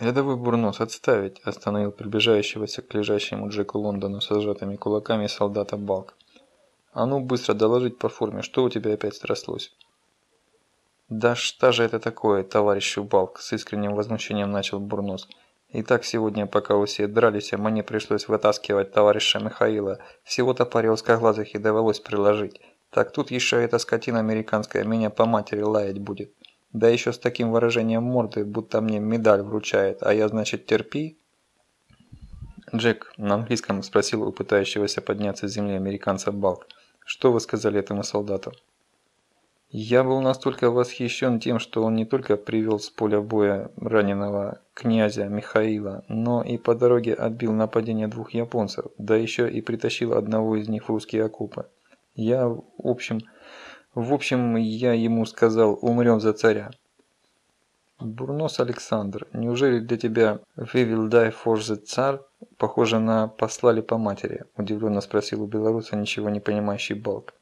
«Рядовой Бурнос, отставить!» – остановил приближающегося к лежащему Джеку Лондону с сжатыми кулаками солдата Балк. «А ну быстро доложить по форме, что у тебя опять срослось?» «Да что же это такое, товарищ Балк?» – с искренним возмущением начал Бурнос. «И так сегодня, пока вы все дрались, мне пришлось вытаскивать товарища Михаила. Всего-то паре узкоглазых и довелось приложить. Так тут еще эта скотина американская меня по матери лаять будет». Да еще с таким выражением морды, будто мне медаль вручает, а я, значит, терпи? Джек на английском спросил у пытающегося подняться с земли американца Балк. Что вы сказали этому солдату? Я был настолько восхищен тем, что он не только привел с поля боя раненого князя Михаила, но и по дороге отбил нападение двух японцев, да еще и притащил одного из них в русские окопы. Я, в общем, в общем, я ему сказал, умрем за царя. Бурнос Александр, неужели для тебя «We will die for the царь» похоже на «послали по матери»? Удивленно спросил у белоруса ничего не понимающий Балк.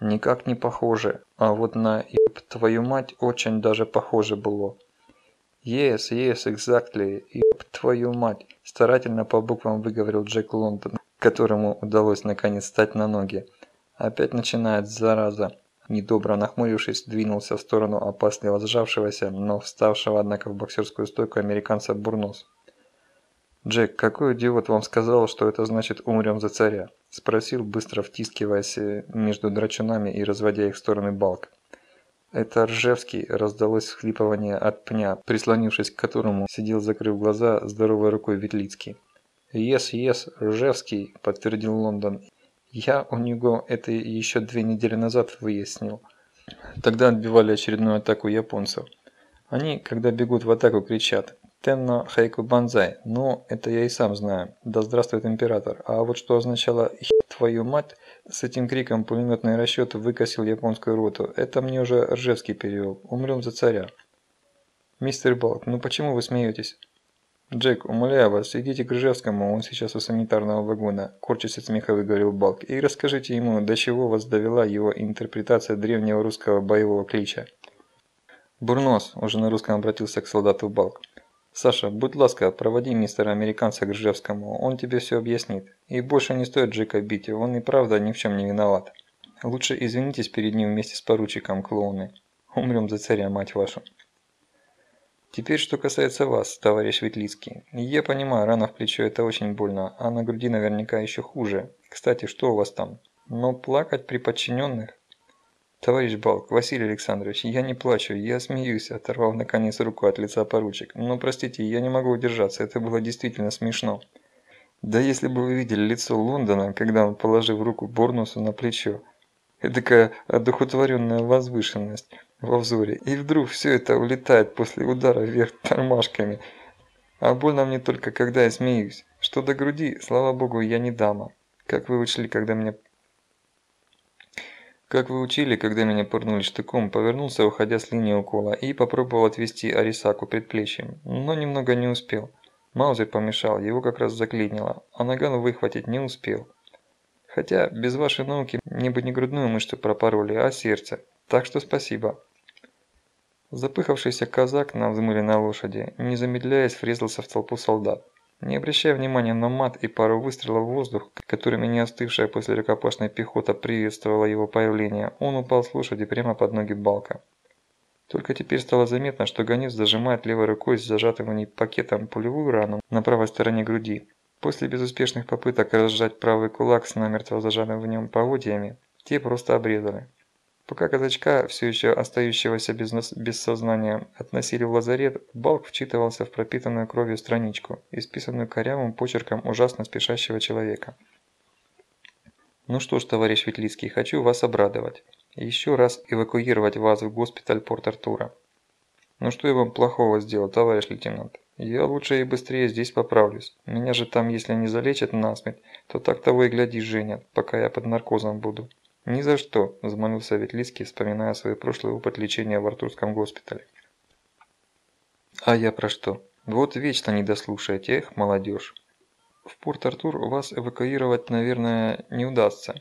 Никак не похоже, а вот на «Еб твою мать» очень даже похоже было. Yes, yes, exactly, «Еб твою мать», старательно по буквам выговорил Джек Лондон, которому удалось наконец встать на ноги. Опять начинает, зараза. Недобро нахмурившись, двинулся в сторону опасливо сжавшегося, но вставшего, однако, в боксерскую стойку американца Бурнос. «Джек, какой идиот вам сказал, что это значит «умрем за царя»?» – спросил, быстро втискиваясь между драчунами и разводя их в стороны балк. Это Ржевский, раздалось схлипывание от пня, прислонившись к которому сидел, закрыв глаза, здоровой рукой Ветлицкий. «Ес, ес, Ржевский», – подтвердил Лондон я у него это еще две недели назад выяснил. Тогда отбивали очередную атаку японцев. Они, когда бегут в атаку, кричат «Тенно хайку банзай», но это я и сам знаю, да здравствует император. А вот что означало твою мать», с этим криком пулеметный расчет выкосил японскую роту. Это мне уже Ржевский перевел. Умрем за царя. Мистер Балк, ну почему вы смеетесь? «Джек, умоляю вас, идите к Ржевскому, он сейчас у санитарного вагона», – корчась от смеха выговорил Балк, – «и расскажите ему, до чего вас довела его интерпретация древнего русского боевого клича». «Бурнос», – уже на русском обратился к солдату Балк. «Саша, будь ласков, проводи мистера американца к Ржевскому, он тебе все объяснит. И больше не стоит Джека бить, он и правда ни в чем не виноват. Лучше извинитесь перед ним вместе с поручиком, клоуны. Умрем за царя, мать вашу». Теперь, что касается вас, товарищ Ветлицкий. Я понимаю, рана в плечо это очень больно, а на груди наверняка еще хуже. Кстати, что у вас там? Но плакать при подчиненных? Товарищ Балк, Василий Александрович, я не плачу, я смеюсь, оторвал наконец руку от лица поручик. Но простите, я не могу удержаться, это было действительно смешно. Да если бы вы видели лицо Лондона, когда он, положил руку Борнусу на плечо. Эдакая одухотворенная возвышенность во взоре, и вдруг все это улетает после удара вверх тормашками. А больно мне только, когда я смеюсь. Что до груди, слава богу, я не дама. Как вы учли, когда меня... Как вы учили, когда меня пырнули штыком, повернулся, уходя с линии укола, и попробовал отвести Арисаку предплечьем, но немного не успел. Маузер помешал, его как раз заклинило, а наган выхватить не успел. Хотя, без вашей науки, мне бы не грудную мышцу пропороли, а сердце. Так что спасибо. Запыхавшийся казак на взмыленной лошади, не замедляясь, врезался в толпу солдат. Не обращая внимания на мат и пару выстрелов в воздух, которыми не остывшая после рукопашной пехота приветствовала его появление, он упал с лошади прямо под ноги Балка. Только теперь стало заметно, что гонец зажимает левой рукой с зажатым в ней пакетом пулевую рану на правой стороне груди. После безуспешных попыток разжать правый кулак с намертво зажатым в нем поводьями, те просто обрезали. Пока казачка, все еще остающегося без, без сознания, относили в лазарет, Балк вчитывался в пропитанную кровью страничку, исписанную корявым почерком ужасно спешащего человека. «Ну что ж, товарищ Ветлицкий, хочу вас обрадовать. Еще раз эвакуировать вас в госпиталь Порт-Артура. Ну что я вам плохого сделал, товарищ лейтенант? Я лучше и быстрее здесь поправлюсь. Меня же там, если не залечат насмерть, то так того и гляди женят, пока я под наркозом буду». «Ни за что», – взмолился Ветлицкий, вспоминая свой прошлый опыт лечения в Артурском госпитале. «А я про что? Вот вечно не дослушаете, эх, молодежь. В Порт-Артур вас эвакуировать, наверное, не удастся.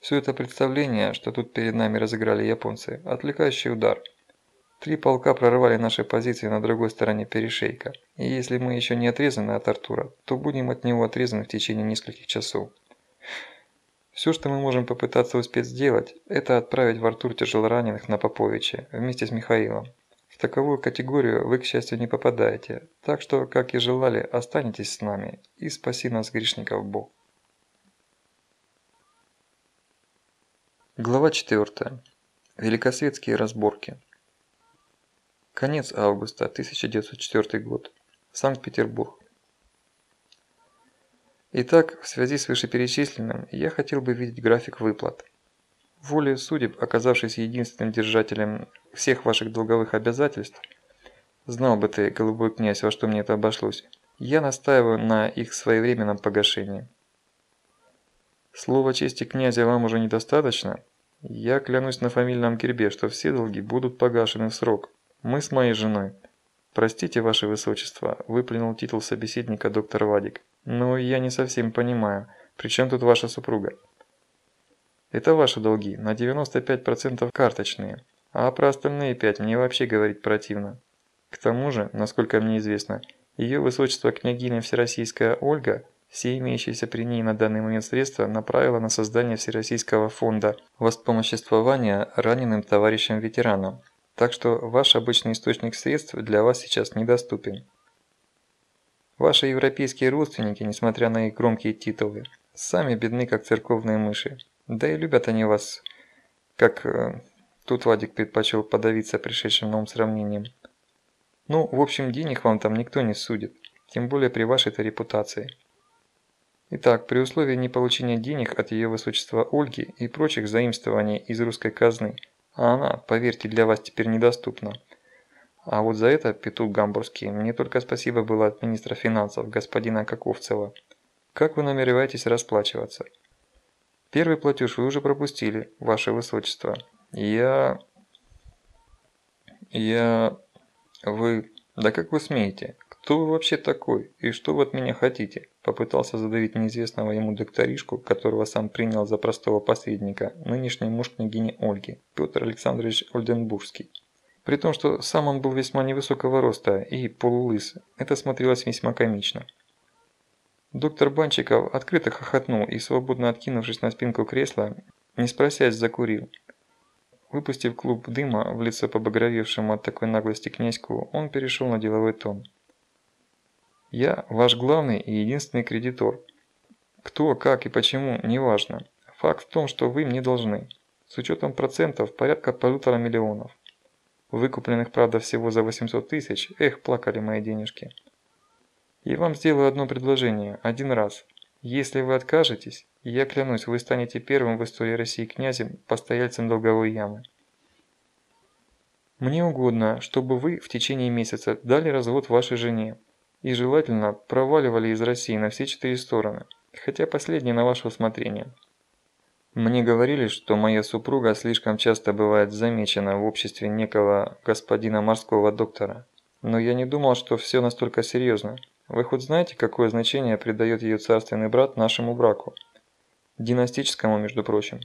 Все это представление, что тут перед нами разыграли японцы, отвлекающий удар. Три полка прорвали наши позиции на другой стороне перешейка, и если мы еще не отрезаны от Артура, то будем от него отрезаны в течение нескольких часов. Все, что мы можем попытаться успеть сделать, это отправить в Артур тяжелораненых на Поповича вместе с Михаилом. В таковую категорию вы, к счастью, не попадаете, так что, как и желали, останетесь с нами и спаси нас, грешников, Бог. Глава 4. Великосветские разборки. Конец августа 1904 год. Санкт-Петербург. Итак, в связи с вышеперечисленным, я хотел бы видеть график выплат. Волею судеб, оказавшись единственным держателем всех ваших долговых обязательств, знал бы ты, голубой князь, во что мне это обошлось, я настаиваю на их своевременном погашении. Слово чести князя вам уже недостаточно? Я клянусь на фамильном гербе, что все долги будут погашены в срок. Мы с моей женой. Простите, ваше высочество, выплюнул титул собеседника доктор Вадик. Но я не совсем понимаю, при чем тут ваша супруга? Это ваши долги, на 95% карточные, а про остальные 5 мне вообще говорить противно. К тому же, насколько мне известно, ее высочество княгиня Всероссийская Ольга все имеющиеся при ней на данный момент средства направила на создание Всероссийского фонда воспомоществования раненым товарищам-ветеранам. Так что ваш обычный источник средств для вас сейчас недоступен. Ваши европейские родственники, несмотря на их громкие титулы, сами бедны, как церковные мыши. Да и любят они вас, как... Э, тут Вадик предпочел подавиться пришедшим ум сравнением. Ну, в общем, денег вам там никто не судит, тем более при вашей-то репутации. Итак, при условии неполучения денег от ее высочества Ольги и прочих заимствований из русской казны, а она, поверьте, для вас теперь недоступна, а вот за это, петух гамбургский, мне только спасибо было от министра финансов, господина Каковцева. Как вы намереваетесь расплачиваться? Первый платеж вы уже пропустили, ваше высочество. Я... Я... Вы... Да как вы смеете? Кто вы вообще такой? И что вы от меня хотите? Попытался задавить неизвестного ему докторишку, которого сам принял за простого посредника, нынешний муж княгини Ольги, Петр Александрович Ольденбургский. При том, что сам он был весьма невысокого роста и полулыс, это смотрелось весьма комично. Доктор Банчиков открыто хохотнул и, свободно откинувшись на спинку кресла, не спросясь, закурил. Выпустив клуб дыма в лицо побагровевшему от такой наглости князьку, он перешел на деловой тон. «Я ваш главный и единственный кредитор. Кто, как и почему, неважно. Факт в том, что вы мне должны. С учетом процентов порядка полутора миллионов. Выкупленных, правда, всего за 800 тысяч. Эх, плакали мои денежки. И вам сделаю одно предложение, один раз. Если вы откажетесь, я клянусь, вы станете первым в истории России князем, постояльцем долговой ямы. Мне угодно, чтобы вы в течение месяца дали развод вашей жене. И желательно проваливали из России на все четыре стороны, хотя последнее на ваше усмотрение. Мне говорили, что моя супруга слишком часто бывает замечена в обществе некого господина морского доктора. Но я не думал, что все настолько серьезно. Вы хоть знаете, какое значение придает ее царственный брат нашему браку? Династическому, между прочим.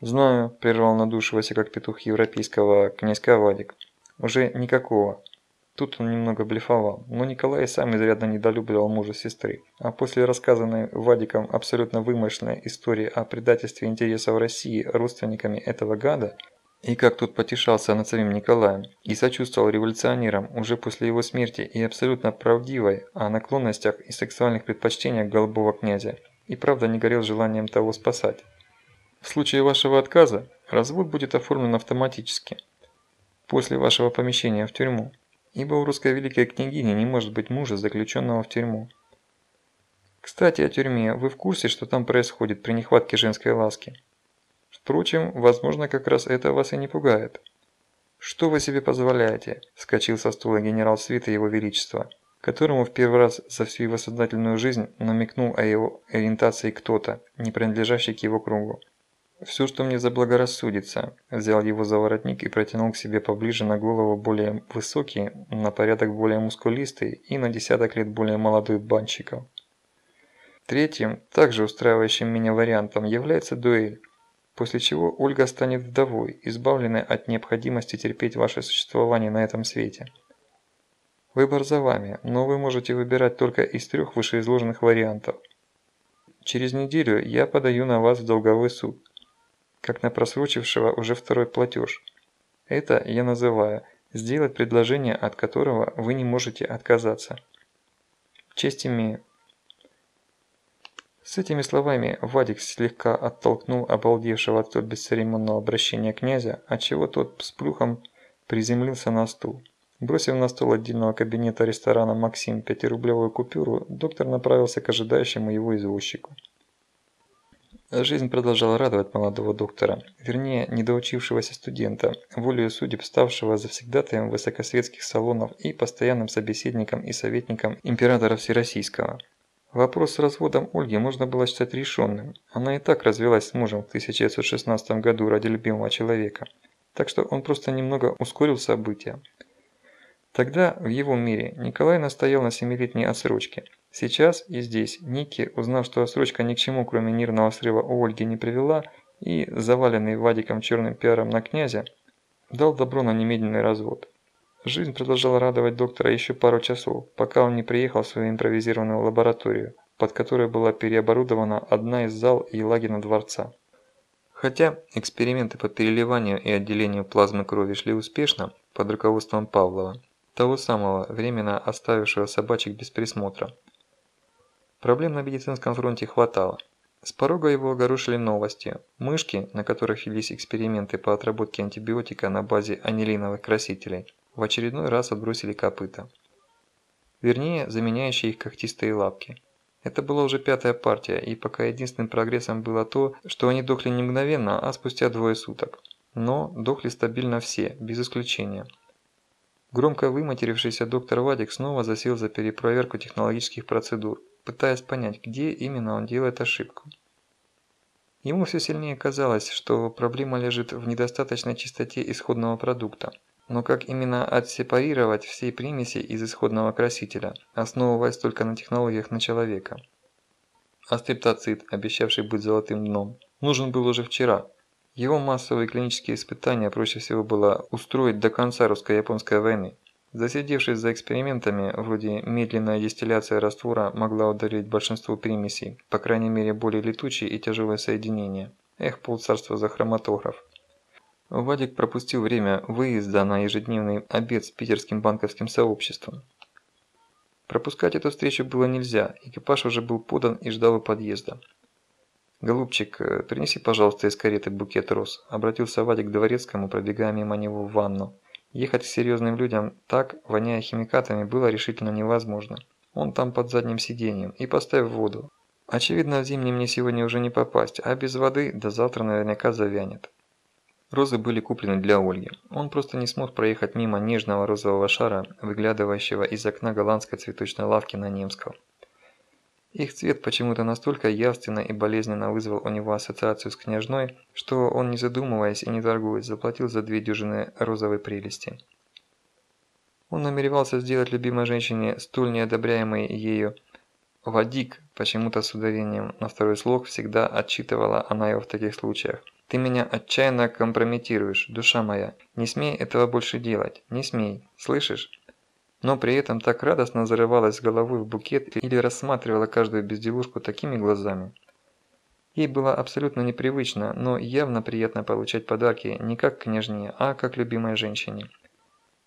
«Знаю», – прервал надушиваясь, как петух европейского князька Вадик. «Уже никакого. Тут он немного блефовал, но Николай сам изрядно недолюбливал мужа сестры. А после рассказанной Вадиком абсолютно вымышленной истории о предательстве интересов России родственниками этого гада, и как тут потешался над самим Николаем, и сочувствовал революционерам уже после его смерти и абсолютно правдивой о наклонностях и сексуальных предпочтениях голубого князя, и правда не горел желанием того спасать. В случае вашего отказа, развод будет оформлен автоматически, после вашего помещения в тюрьму ибо у русской великой княгини не может быть мужа, заключенного в тюрьму. Кстати, о тюрьме. Вы в курсе, что там происходит при нехватке женской ласки? Впрочем, возможно, как раз это вас и не пугает. «Что вы себе позволяете?» – вскочил со стула генерал свита его величества, которому в первый раз за всю его сознательную жизнь намекнул о его ориентации кто-то, не принадлежащий к его кругу. «Все, что мне заблагорассудится», – взял его за воротник и протянул к себе поближе на голову более высокий, на порядок более мускулистый и на десяток лет более молодой банщиков. Третьим, также устраивающим меня вариантом, является дуэль. после чего Ольга станет вдовой, избавленной от необходимости терпеть ваше существование на этом свете. Выбор за вами, но вы можете выбирать только из трех вышеизложенных вариантов. Через неделю я подаю на вас в долговой суд, как на просрочившего уже второй платеж. Это я называю сделать предложение, от которого вы не можете отказаться. Честь имею. С этими словами Вадик слегка оттолкнул обалдевшего от столь бесцеремонного обращения князя, отчего тот с плюхом приземлился на стул. Бросив на стол отдельного кабинета ресторана «Максим» пятирублевую купюру, доктор направился к ожидающему его извозчику. Жизнь продолжала радовать молодого доктора, вернее, недоучившегося студента, волею судеб ставшего завсегдатаем высокосветских салонов и постоянным собеседником и советником императора Всероссийского. Вопрос с разводом Ольги можно было считать решенным. Она и так развелась с мужем в 1916 году ради любимого человека. Так что он просто немного ускорил события. Тогда, в его мире, Николай настоял на семилетней отсрочке. Сейчас и здесь Ники, узнав, что отсрочка ни к чему, кроме нервного срыва у Ольги не привела, и, заваленный Вадиком черным пиаром на князя, дал добро на немедленный развод. Жизнь продолжала радовать доктора еще пару часов, пока он не приехал в свою импровизированную лабораторию, под которой была переоборудована одна из зал Елагина дворца. Хотя эксперименты по переливанию и отделению плазмы крови шли успешно под руководством Павлова, того самого, временно оставившего собачек без присмотра. Проблем на медицинском фронте хватало. С порога его огорошили новости. Мышки, на которых велись эксперименты по отработке антибиотика на базе анилиновых красителей, в очередной раз отбросили копыта. Вернее, заменяющие их когтистые лапки. Это была уже пятая партия, и пока единственным прогрессом было то, что они дохли не мгновенно, а спустя двое суток. Но дохли стабильно все, без исключения. Громко выматерившийся доктор Вадик снова засел за перепроверку технологических процедур, пытаясь понять, где именно он делает ошибку. Ему все сильнее казалось, что проблема лежит в недостаточной чистоте исходного продукта. Но как именно отсепарировать все примеси из исходного красителя, основываясь только на технологиях на человека? А стриптоцит, обещавший быть золотым дном, нужен был уже вчера – его массовые клинические испытания проще всего было устроить до конца русско-японской войны. Засидевшись за экспериментами, вроде медленная дистилляция раствора могла удалить большинство примесей, по крайней мере более летучие и тяжелые соединения. Эх, полцарства за хроматограф. Вадик пропустил время выезда на ежедневный обед с питерским банковским сообществом. Пропускать эту встречу было нельзя, экипаж уже был подан и ждал у подъезда. «Голубчик, э, принеси, пожалуйста, из кареты букет роз», – обратился Вадик к дворецкому, пробегая мимо него в ванну. Ехать к серьезным людям так, воняя химикатами, было решительно невозможно. Он там под задним сиденьем, и поставь воду. Очевидно, в зимний мне сегодня уже не попасть, а без воды до завтра наверняка завянет. Розы были куплены для Ольги. Он просто не смог проехать мимо нежного розового шара, выглядывающего из окна голландской цветочной лавки на Немском. Их цвет почему-то настолько явственно и болезненно вызвал у него ассоциацию с княжной, что он, не задумываясь и не торгуясь, заплатил за две дюжины розовой прелести. Он намеревался сделать любимой женщине столь неодобряемый ею «Вадик», почему-то с ударением на второй слог всегда отчитывала она его в таких случаях. «Ты меня отчаянно компрометируешь, душа моя. Не смей этого больше делать, не смей, слышишь?» Но при этом так радостно зарывалась головой в букет или рассматривала каждую безделушку такими глазами. Ей было абсолютно непривычно, но явно приятно получать подарки не как княжне, а как любимой женщине.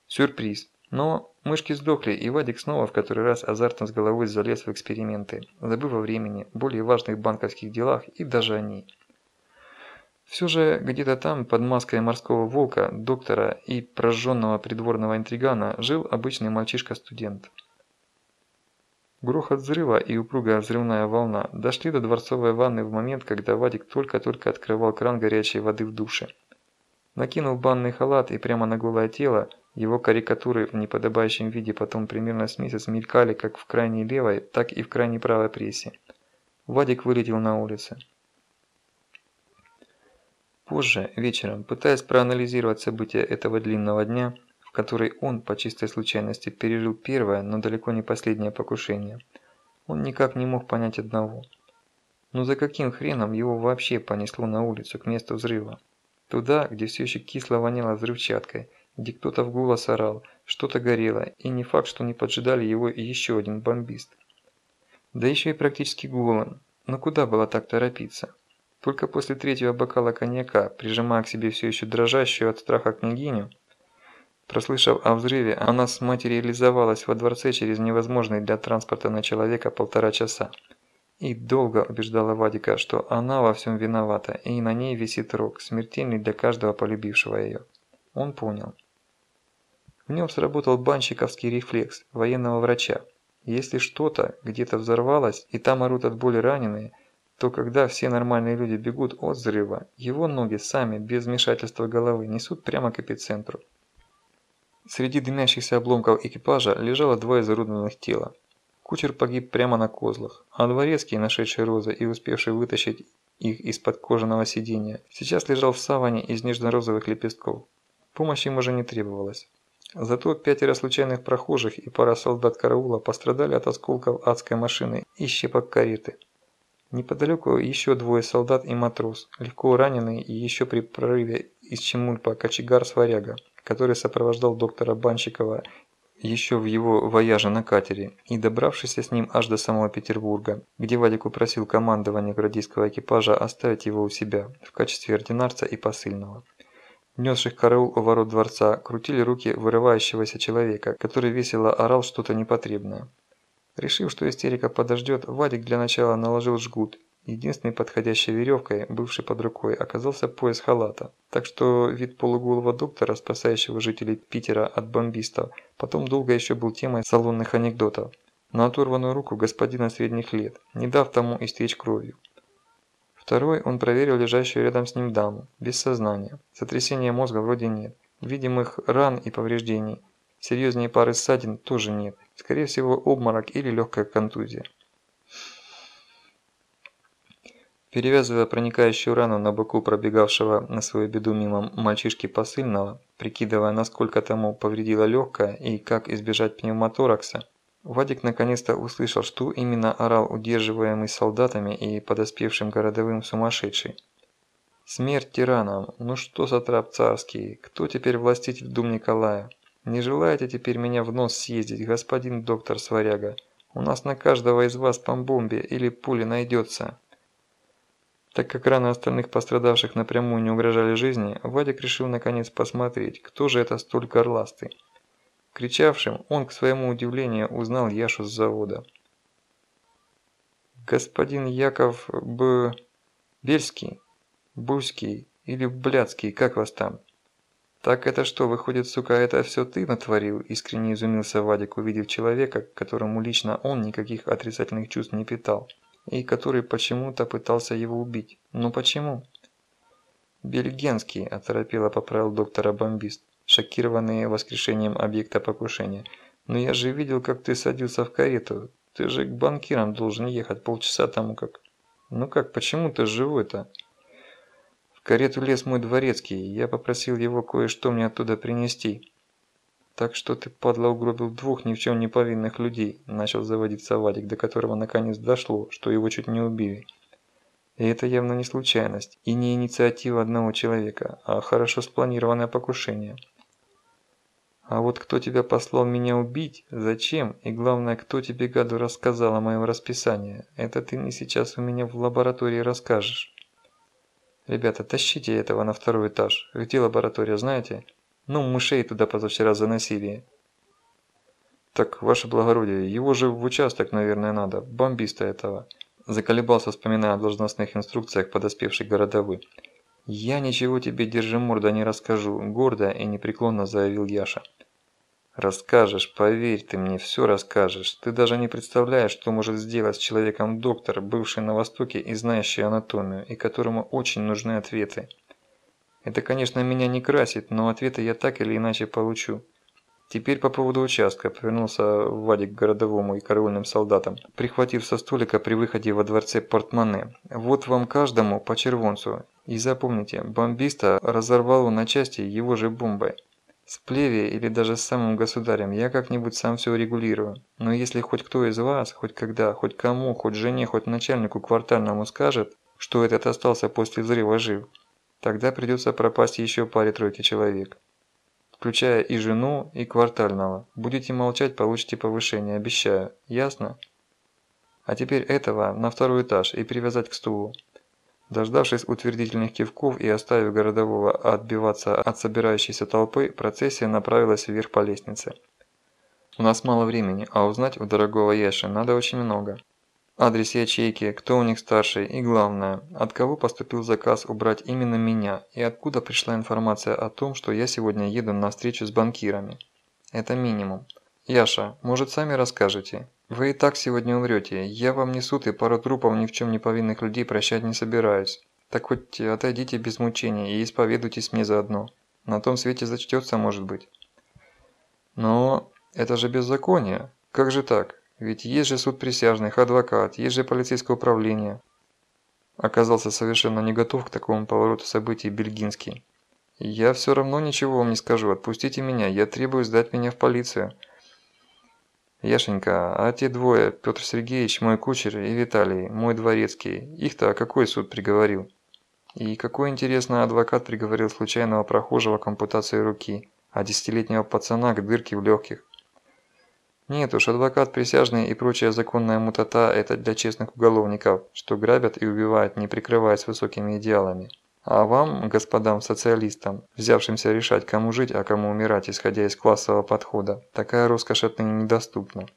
Сюрприз. Но мышки сдохли, и Вадик снова в который раз азартно с головой залез в эксперименты, забыв о времени, более важных банковских делах и даже о ней. Все же где-то там, под маской морского волка, доктора и прожженного придворного интригана, жил обычный мальчишка-студент. Грохот взрыва и упругая взрывная волна дошли до дворцовой ванны в момент, когда Вадик только-только открывал кран горячей воды в душе. Накинув банный халат и прямо на голое тело, его карикатуры в неподобающем виде потом примерно с месяц мелькали как в крайней левой, так и в крайней правой прессе. Вадик вылетел на улицу. Позже, вечером, пытаясь проанализировать события этого длинного дня, в который он по чистой случайности пережил первое, но далеко не последнее покушение, он никак не мог понять одного. Но за каким хреном его вообще понесло на улицу к месту взрыва? Туда, где все еще кисло воняло взрывчаткой, где кто-то в голос орал, что-то горело, и не факт, что не поджидали его еще один бомбист. Да еще и практически голым. Но куда было так торопиться? Только после третьего бокала коньяка, прижимая к себе все еще дрожащую от страха княгиню, прослышав о взрыве, она сматериализовалась во дворце через невозможный для транспорта на человека полтора часа. И долго убеждала Вадика, что она во всем виновата, и на ней висит рог, смертельный для каждого полюбившего ее. Он понял. В нем сработал банщиковский рефлекс военного врача. Если что-то где-то взорвалось, и там орут от боли раненые, то когда все нормальные люди бегут от взрыва, его ноги сами, без вмешательства головы, несут прямо к эпицентру. Среди дымящихся обломков экипажа лежало два изуродованных тела. Кучер погиб прямо на козлах, а дворецкий, нашедший розы и успевший вытащить их из-под кожаного сиденья, сейчас лежал в саване из нежно-розовых лепестков. Помощи ему уже не требовалось. Зато пятеро случайных прохожих и пара солдат караула пострадали от осколков адской машины и щепок кареты. Неподалеку еще двое солдат и матрос, легко раненые и еще при прорыве из Чемульпа кочегар-сваряга, который сопровождал доктора Банщикова еще в его вояже на катере и добравшийся с ним аж до самого Петербурга, где Вадик упросил командование гвардейского экипажа оставить его у себя в качестве ординарца и посыльного. Несших караул у ворот дворца крутили руки вырывающегося человека, который весело орал что-то непотребное. Решив, что истерика подождет, Вадик для начала наложил жгут. Единственной подходящей веревкой, бывшей под рукой, оказался пояс халата. Так что вид полуголого доктора, спасающего жителей Питера от бомбистов, потом долго еще был темой салонных анекдотов. На оторванную руку господина средних лет, не дав тому истечь кровью. Второй он проверил лежащую рядом с ним даму, без сознания. Сотрясения мозга вроде нет. Видимых ран и повреждений. Серьезнее пары ссадин тоже нет. Скорее всего, обморок или легкая контузия. Перевязывая проникающую рану на боку пробегавшего на свою беду мимо мальчишки посыльного, прикидывая, насколько тому повредило легкое и как избежать пневмоторакса, Вадик наконец-то услышал, что именно орал удерживаемый солдатами и подоспевшим городовым сумасшедший. Смерть тиранам, ну что за трап царский, кто теперь властитель Дум Николая? Не желаете теперь меня в нос съездить, господин доктор Сваряга? У нас на каждого из вас по бомбе или пули найдется. Так как раны остальных пострадавших напрямую не угрожали жизни, Вадик решил наконец посмотреть, кто же это столь горластый. Кричавшим он, к своему удивлению, узнал Яшу с завода. «Господин Яков Б... Бельский? Бульский или Блядский, как вас там?» «Так это что, выходит, сука, это все ты натворил?» – искренне изумился Вадик, увидев человека, которому лично он никаких отрицательных чувств не питал, и который почему-то пытался его убить. «Ну почему?» «Бельгенский», – оторопело поправил доктора бомбист, шокированный воскрешением объекта покушения. «Но я же видел, как ты садился в карету. Ты же к банкирам должен ехать полчаса тому как...» «Ну как, почему ты живой-то?» Карету лез мой дворецкий, я попросил его кое-что мне оттуда принести. Так что ты, падла, угробил двух ни в чем не повинных людей, начал заводиться Вадик, до которого наконец дошло, что его чуть не убили. И это явно не случайность, и не инициатива одного человека, а хорошо спланированное покушение. А вот кто тебя послал меня убить, зачем, и главное, кто тебе, гаду, рассказал о моем расписании, это ты мне сейчас у меня в лаборатории расскажешь. «Ребята, тащите этого на второй этаж. Где лаборатория, знаете? Ну, мышей туда позавчера заносили». «Так, ваше благородие, его же в участок, наверное, надо. Бомбиста этого». Заколебался, вспоминая о должностных инструкциях подоспевший городовой. «Я ничего тебе, держи морда, не расскажу», – гордо и непреклонно заявил Яша. Расскажешь, поверь ты мне, все расскажешь. Ты даже не представляешь, что может сделать с человеком доктор, бывший на Востоке и знающий анатомию, и которому очень нужны ответы. Это, конечно, меня не красит, но ответы я так или иначе получу. Теперь по поводу участка, повернулся Вадик к городовому и караульным солдатам, прихватив со столика при выходе во дворце портмоне. Вот вам каждому по червонцу. И запомните, бомбиста разорвало на части его же бомбой. С Плеве или даже с самым государем я как-нибудь сам все урегулирую. Но если хоть кто из вас, хоть когда, хоть кому, хоть жене, хоть начальнику квартальному скажет, что этот остался после взрыва жив, тогда придется пропасть еще паре-тройки человек. Включая и жену, и квартального. Будете молчать, получите повышение, обещаю. Ясно? А теперь этого на второй этаж и привязать к стулу. Дождавшись утвердительных кивков и оставив городового отбиваться от собирающейся толпы, процессия направилась вверх по лестнице. У нас мало времени, а узнать у дорогого Яши надо очень много. Адрес ячейки, кто у них старший и главное, от кого поступил заказ убрать именно меня и откуда пришла информация о том, что я сегодня еду на встречу с банкирами. Это минимум. Яша, может сами расскажете? Вы и так сегодня умрете. Я вам не суд и пару трупов ни в чем не повинных людей прощать не собираюсь. Так хоть отойдите без мучений и исповедуйтесь мне заодно. На том свете зачтется, может быть. Но это же беззаконие. Как же так? Ведь есть же суд присяжных, адвокат, есть же полицейское управление. Оказался совершенно не готов к такому повороту событий Бельгинский. Я все равно ничего вам не скажу, отпустите меня, я требую сдать меня в полицию. Яшенька, а те двое, Петр Сергеевич, мой кучер, и Виталий, мой дворецкий, их-то какой суд приговорил? И какой, интересно, адвокат приговорил случайного прохожего к ампутации руки, а десятилетнего пацана к дырке в легких? Нет уж, адвокат присяжный и прочая законная мутата – это для честных уголовников, что грабят и убивают, не прикрываясь высокими идеалами. А вам, господам социалистам, взявшимся решать, кому жить, а кому умирать, исходя из классового подхода, такая роскошь отныне недоступна.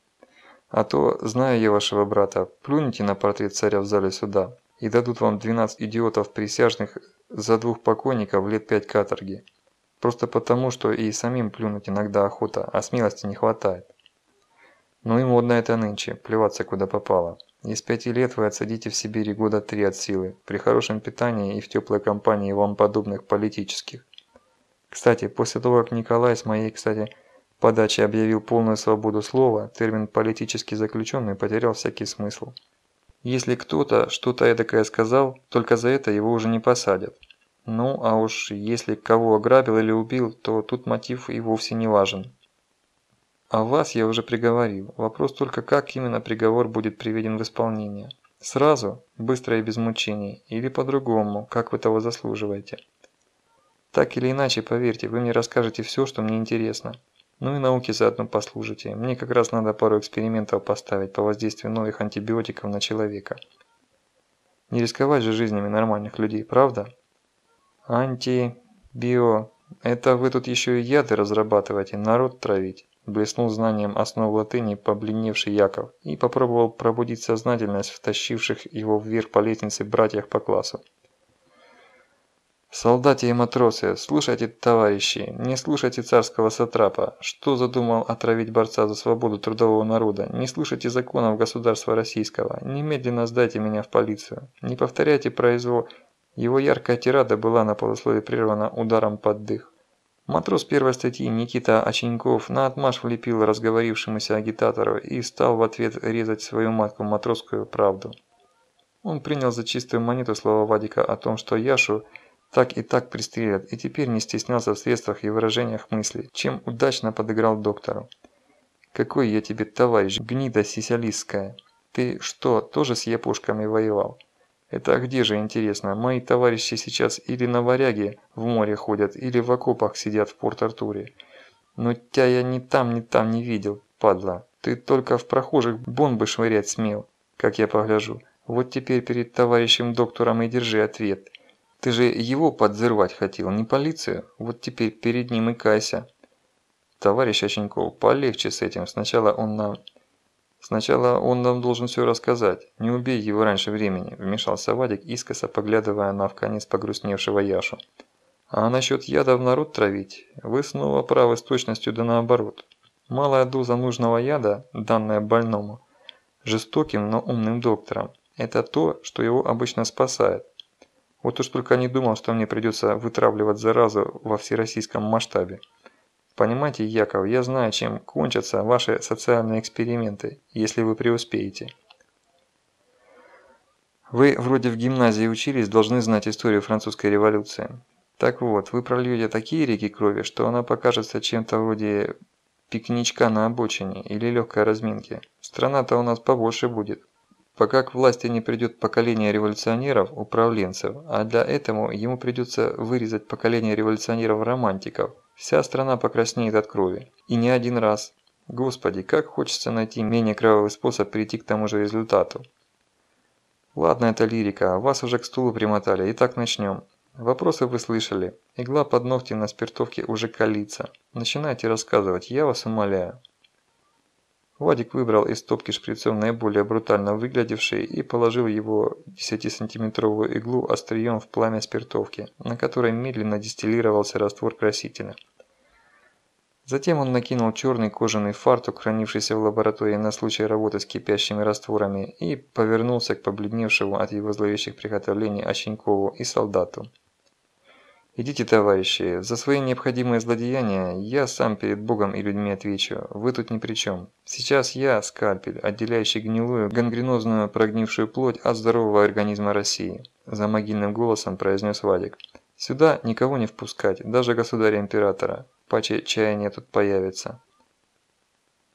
А то, зная я вашего брата, плюните на портрет царя в зале суда, и дадут вам 12 идиотов присяжных за двух покойников лет пять каторги. Просто потому, что и самим плюнуть иногда охота, а смелости не хватает. Ну и модно это нынче, плеваться куда попало. Из пяти лет вы отсадите в Сибири года три от силы, при хорошем питании и в теплой компании вам подобных политических. Кстати, после того, как Николай с моей, кстати, подачи объявил полную свободу слова, термин «политический заключенный» потерял всякий смысл. Если кто-то что-то эдакое сказал, только за это его уже не посадят. Ну, а уж если кого ограбил или убил, то тут мотив и вовсе не важен. А вас я уже приговорил. Вопрос только, как именно приговор будет приведен в исполнение. Сразу, быстро и без мучений, или по-другому, как вы того заслуживаете. Так или иначе, поверьте, вы мне расскажете все, что мне интересно. Ну и науки заодно послужите. Мне как раз надо пару экспериментов поставить по воздействию новых антибиотиков на человека. Не рисковать же жизнями нормальных людей, правда? Анти... био... Это вы тут еще и яды разрабатываете, народ травить. Блеснул знанием основ латыни побледневший Яков и попробовал пробудить сознательность втащивших его вверх по лестнице братьях по классу. «Солдаты и матросы, слушайте, товарищи, не слушайте царского сатрапа, что задумал отравить борца за свободу трудового народа, не слушайте законов государства российского, немедленно сдайте меня в полицию, не повторяйте произвол...» Его яркая тирада была на полусловие прервана ударом под дых. Матрос первой статьи Никита Оченьков на отмаш влепил разговорившемуся агитатору и стал в ответ резать свою матку матросскую правду. Он принял за чистую монету слова Вадика о том, что Яшу так и так пристрелят, и теперь не стеснялся в средствах и выражениях мысли, чем удачно подыграл доктору. «Какой я тебе товарищ, гнида сисялистская! Ты что, тоже с япошками воевал?» Это где же, интересно, мои товарищи сейчас или на варяге в море ходят, или в окопах сидят в Порт-Артуре. Но тебя я ни там, ни там не видел, падла. Ты только в прохожих бомбы швырять смел, как я погляжу. Вот теперь перед товарищем доктором и держи ответ. Ты же его подзырвать хотел, не полицию? Вот теперь перед ним и кайся. Товарищ Оченьков, полегче с этим. Сначала он нам «Сначала он нам должен все рассказать. Не убей его раньше времени», – вмешался Вадик, искоса поглядывая на вконец погрустневшего Яшу. «А насчет яда в народ травить? Вы снова правы с точностью да наоборот. Малая доза нужного яда, данная больному, жестоким, но умным доктором, это то, что его обычно спасает. Вот уж только не думал, что мне придется вытравливать заразу во всероссийском масштабе. Понимаете, Яков, я знаю, чем кончатся ваши социальные эксперименты, если вы преуспеете. Вы вроде в гимназии учились, должны знать историю французской революции. Так вот, вы прольете такие реки крови, что она покажется чем-то вроде пикничка на обочине или легкой разминки. Страна-то у нас побольше будет. Пока к власти не придет поколение революционеров, управленцев, а для этого ему придется вырезать поколение революционеров-романтиков, вся страна покраснеет от крови. И не один раз. Господи, как хочется найти менее кровавый способ прийти к тому же результату. Ладно, это лирика, вас уже к стулу примотали, итак начнем. Вопросы вы слышали. Игла под ногти на спиртовке уже калится. Начинайте рассказывать, я вас умоляю. Вадик выбрал из стопки шприцов наиболее брутально выглядевший и положил его 10-сантиметровую иглу острием в пламя спиртовки, на которой медленно дистиллировался раствор красителя. Затем он накинул черный кожаный фартук, хранившийся в лаборатории на случай работы с кипящими растворами, и повернулся к побледневшему от его зловещих приготовлений Ощенькову и солдату. «Идите, товарищи, за свои необходимые злодеяния я сам перед Богом и людьми отвечу, вы тут ни при чем. Сейчас я скальпель, отделяющий гнилую, гангренозную прогнившую плоть от здорового организма России», за могильным голосом произнес Вадик. «Сюда никого не впускать, даже государя-императора, паче чаяния тут появится».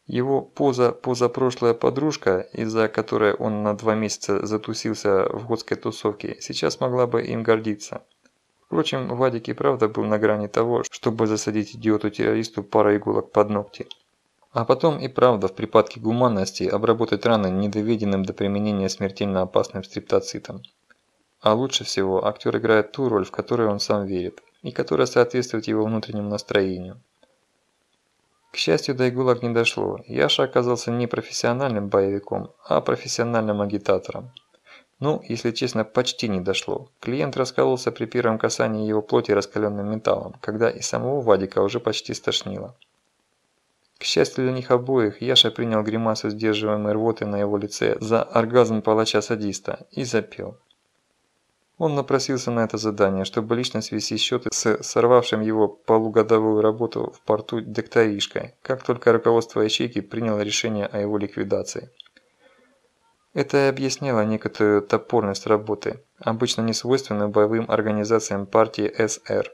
Его поза позапрошлая подружка, из-за которой он на два месяца затусился в годской тусовке, сейчас могла бы им гордиться. Впрочем, Вадик и правда был на грани того, чтобы засадить идиоту-террористу пару иголок под ногти. А потом и правда в припадке гуманности обработать раны недоведенным до применения смертельно опасным стриптоцитом. А лучше всего актер играет ту роль, в которую он сам верит, и которая соответствует его внутреннему настроению. К счастью, до иголок не дошло. Яша оказался не профессиональным боевиком, а профессиональным агитатором. Ну, если честно, почти не дошло. Клиент раскололся при первом касании его плоти раскаленным металлом, когда и самого Вадика уже почти стошнило. К счастью для них обоих, Яша принял гримасу сдерживаемой рвоты на его лице за оргазм палача-садиста и запел. Он напросился на это задание, чтобы лично свести счеты с сорвавшим его полугодовую работу в порту докторишкой, как только руководство ячейки приняло решение о его ликвидации. Это и объясняло некоторую топорность работы, обычно несвойственную боевым организациям партии СР.